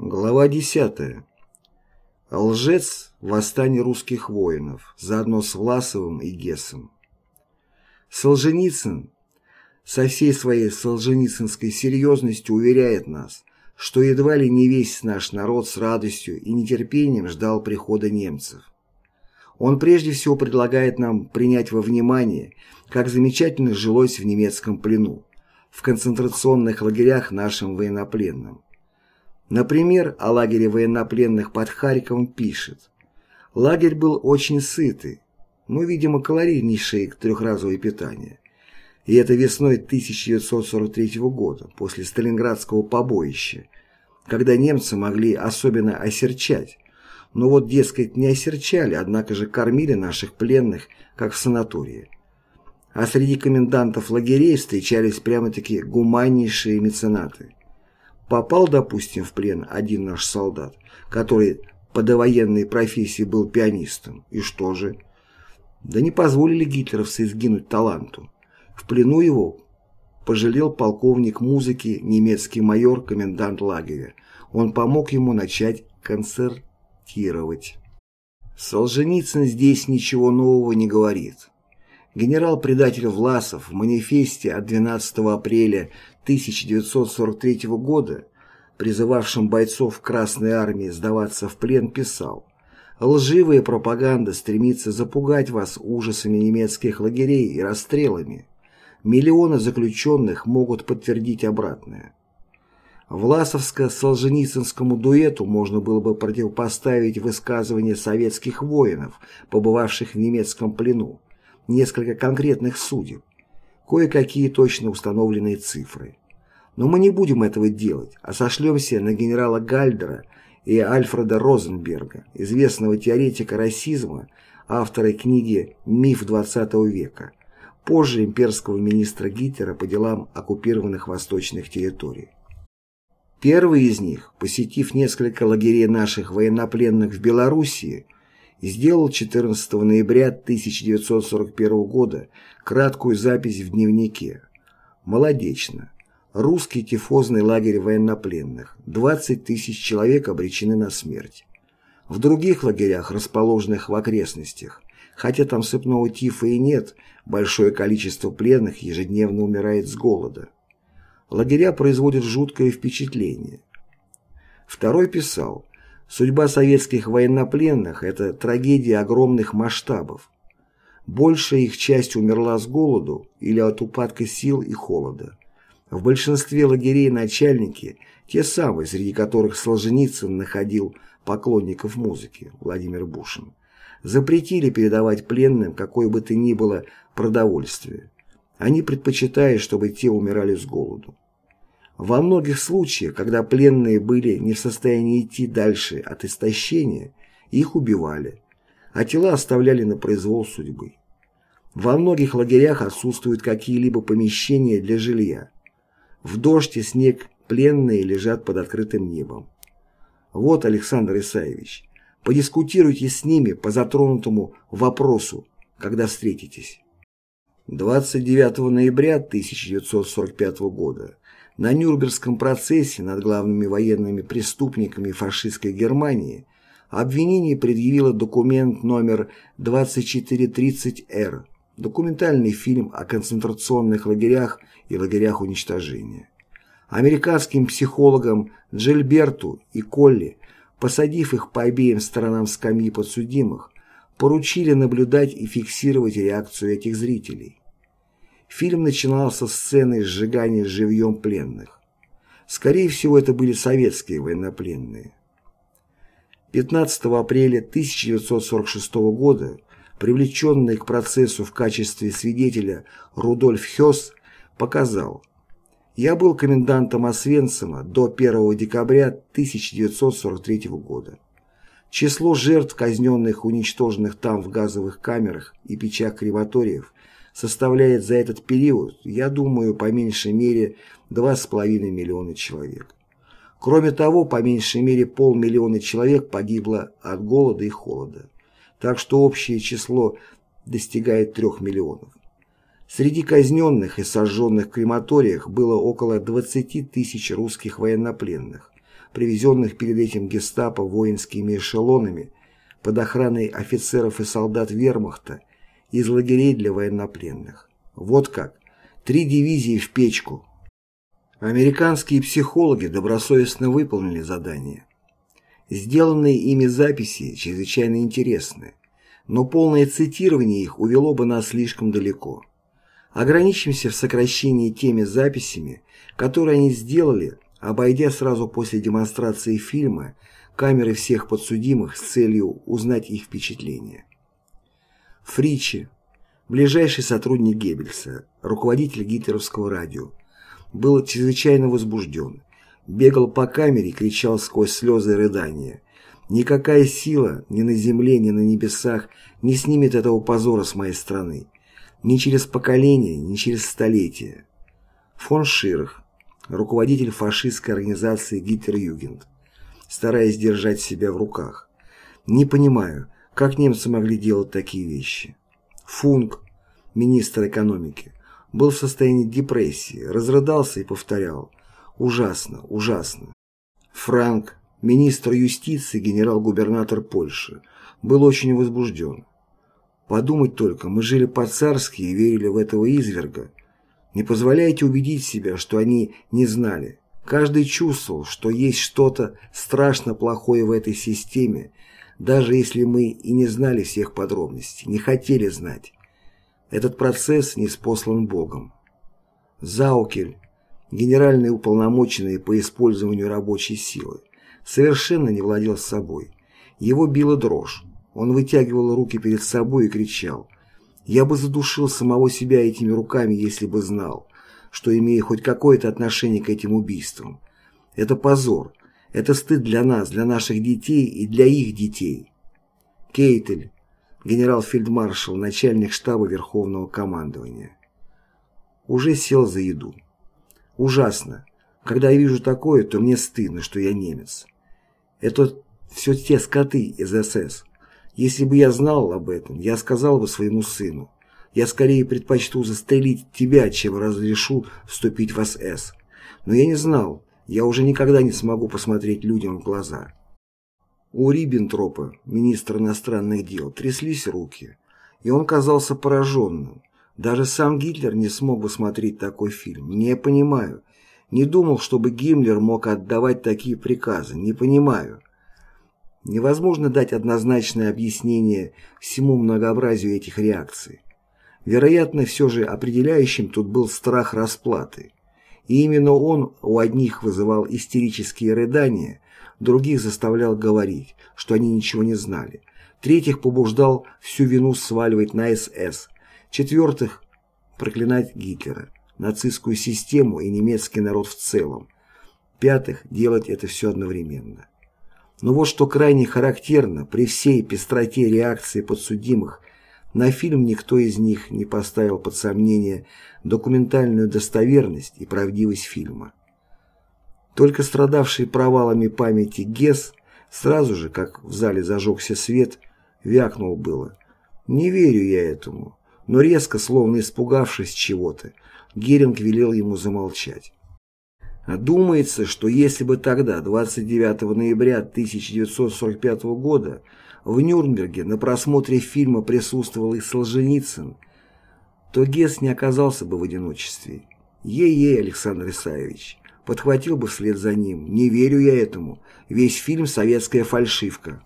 Глава 10. Лжец – восстание русских воинов, заодно с Власовым и Гессом. Солженицын со всей своей солженицынской серьезностью уверяет нас, что едва ли не весь наш народ с радостью и нетерпением ждал прихода немцев. Он прежде всего предлагает нам принять во внимание, как замечательно жилось в немецком плену, в концентрационных лагерях нашим военнопленным. Например, о лагере военнопленных под Харьковом пишет. Лагерь был очень сытый, но, видимо, калорийнейшее трехразовое питание. И это весной 1943 года, после Сталинградского побоища, когда немцы могли особенно осерчать. Но вот, дескать, не осерчали, однако же кормили наших пленных, как в санатории. А среди комендантов лагерей встречались прямо-таки гуманнейшие меценаты. Попал, допустим, в плен один наш солдат, который по довоенной профессии был пианистом. И что же? Да не позволили гитлеровцы сгинуть таланту. В плену его пожалел полковник музыки, немецкий майор, комендант лагеря. Он помог ему начать концертировать. Солженицын здесь ничего нового не говорит. Генерал-предатель Власов в манифесте от 12 апреля 1943 года, призывавшим бойцов Красной Армии сдаваться в плен, писал «Лживая пропаганда стремится запугать вас ужасами немецких лагерей и расстрелами. Миллионы заключенных могут подтвердить обратное». Власовско-солженицынскому дуэту можно было бы противопоставить высказывания советских воинов, побывавших в немецком плену, несколько конкретных судеб, кое-какие точно установленные цифры. Но мы не будем этого делать, а сошлемся на генерала Гальдера и Альфреда Розенберга, известного теоретика расизма, автора книги «Миф XX века», позже имперского министра Гитлера по делам оккупированных восточных территорий. Первый из них, посетив несколько лагерей наших военнопленных в Белоруссии, сделал 14 ноября 1941 года краткую запись в дневнике. Молодечно. Русский тифозный лагерь военнопленных. 20 тысяч человек обречены на смерть. В других лагерях, расположенных в окрестностях, хотя там сыпного тифа и нет, большое количество пленных ежедневно умирает с голода. Лагеря производят жуткое впечатление. Второй писал, Судьба советских военнопленных – это трагедия огромных масштабов. Большая их часть умерла с голоду или от упадка сил и холода. В большинстве лагерей начальники – те самые, среди которых Солженицын находил поклонников музыки, Владимир Бушин, запретили передавать пленным какое бы то ни было продовольствие. Они предпочитают, чтобы те умирали с голоду. Во многих случаях, когда пленные были не в состоянии идти дальше от истощения, их убивали, а тела оставляли на произвол судьбы. Во многих лагерях отсутствуют какие-либо помещения для жилья. В дождь и снег пленные лежат под открытым небом. Вот, Александр Исаевич, подискутируйте с ними по затронутому вопросу, когда встретитесь. 29 ноября 1945 года на Нюрнбергском процессе над главными военными преступниками фашистской Германии обвинение предъявило документ номер 2430-Р, документальный фильм о концентрационных лагерях и лагерях уничтожения. Американским психологам Джильберту и Колли, посадив их по обеим сторонам скамьи подсудимых, поручили наблюдать и фиксировать реакцию этих зрителей. Фильм начинался с сцены сжигания живьем пленных. Скорее всего, это были советские военнопленные. 15 апреля 1946 года привлеченный к процессу в качестве свидетеля Рудольф Хёс показал «Я был комендантом Освенцима до 1 декабря 1943 года. Число жертв, казненных, уничтоженных там в газовых камерах и печах крематориев составляет за этот период, я думаю, по меньшей мере 2,5 миллиона человек. Кроме того, по меньшей мере полмиллиона человек погибло от голода и холода, так что общее число достигает 3 миллионов. Среди казненных и сожженных в крематориях было около 20 тысяч русских военнопленных, привезенных перед этим гестапо воинскими эшелонами под охраной офицеров и солдат вермахта из лагерей для военнопленных. Вот как. Три дивизии в печку. Американские психологи добросовестно выполнили задание. Сделанные ими записи чрезвычайно интересны, но полное цитирование их увело бы нас слишком далеко. Ограничимся в сокращении теми записями, которые они сделали, обойдя сразу после демонстрации фильма камеры всех подсудимых с целью узнать их впечатления. Фричи, ближайший сотрудник Геббельса, руководитель гитлеровского радио, был чрезвычайно возбужден, бегал по камере и кричал сквозь слезы и рыдания. «Никакая сила ни на земле, ни на небесах не снимет этого позора с моей страны. Ни через поколение, ни через столетия». Фон Ширах, руководитель фашистской организации Гитлер-Югент, стараясь держать себя в руках. «Не понимаю, как немцы могли делать такие вещи?» Функ, министр экономики, был в состоянии депрессии, разрыдался и повторял «Ужасно, ужасно». Франк, министр юстиции, генерал-губернатор Польши, был очень возбужден. Подумать только, мы жили по-царски и верили в этого изверга. Не позволяйте убедить себя, что они не знали. Каждый чувствовал, что есть что-то страшно плохое в этой системе, даже если мы и не знали всех подробностей, не хотели знать. Этот процесс не спослан Богом. Заукель, генеральный уполномоченный по использованию рабочей силы, совершенно не владел собой. Его била дрожь. Он вытягивал руки перед собой и кричал. «Я бы задушил самого себя этими руками, если бы знал, что имею хоть какое-то отношение к этим убийствам. Это позор. Это стыд для нас, для наших детей и для их детей». Кейтель, генерал-фельдмаршал, начальник штаба Верховного командования. Уже сел за еду. Ужасно. Когда я вижу такое, то мне стыдно, что я немец. Это все те скоты из СС. Если бы я знал об этом, я сказал бы своему сыну, я скорее предпочту застрелить тебя, чем разрешу вступить в СС. Но я не знал, я уже никогда не смогу посмотреть людям в глаза. У Риббентропа, министра иностранных дел, тряслись руки, и он казался пораженным. Даже сам Гитлер не смог бы смотреть такой фильм. Не понимаю. Не думал, чтобы Гиммлер мог отдавать такие приказы. Не понимаю. Невозможно дать однозначное объяснение всему многообразию этих реакций. Вероятно, все же определяющим тут был страх расплаты. И именно он у одних вызывал истерические рыдания, других заставлял говорить, что они ничего не знали, третьих побуждал всю вину сваливать на СС, четвертых – проклинать Гитлера, нацистскую систему и немецкий народ в целом, пятых – делать это все одновременно. Но вот что крайне характерно, при всей пестроте реакции подсудимых, на фильм никто из них не поставил под сомнение документальную достоверность и правдивость фильма. Только страдавший провалами памяти Гес сразу же, как в зале зажегся свет, вякнул было. «Не верю я этому». Но резко, словно испугавшись чего-то, Геринг велел ему замолчать. А думается, что если бы тогда, 29 ноября 1945 года, в Нюрнберге на просмотре фильма присутствовал и Солженицын, то Гес не оказался бы в одиночестве. Ей-ей, Александр Исаевич, подхватил бы вслед за ним. Не верю я этому. Весь фильм — советская фальшивка.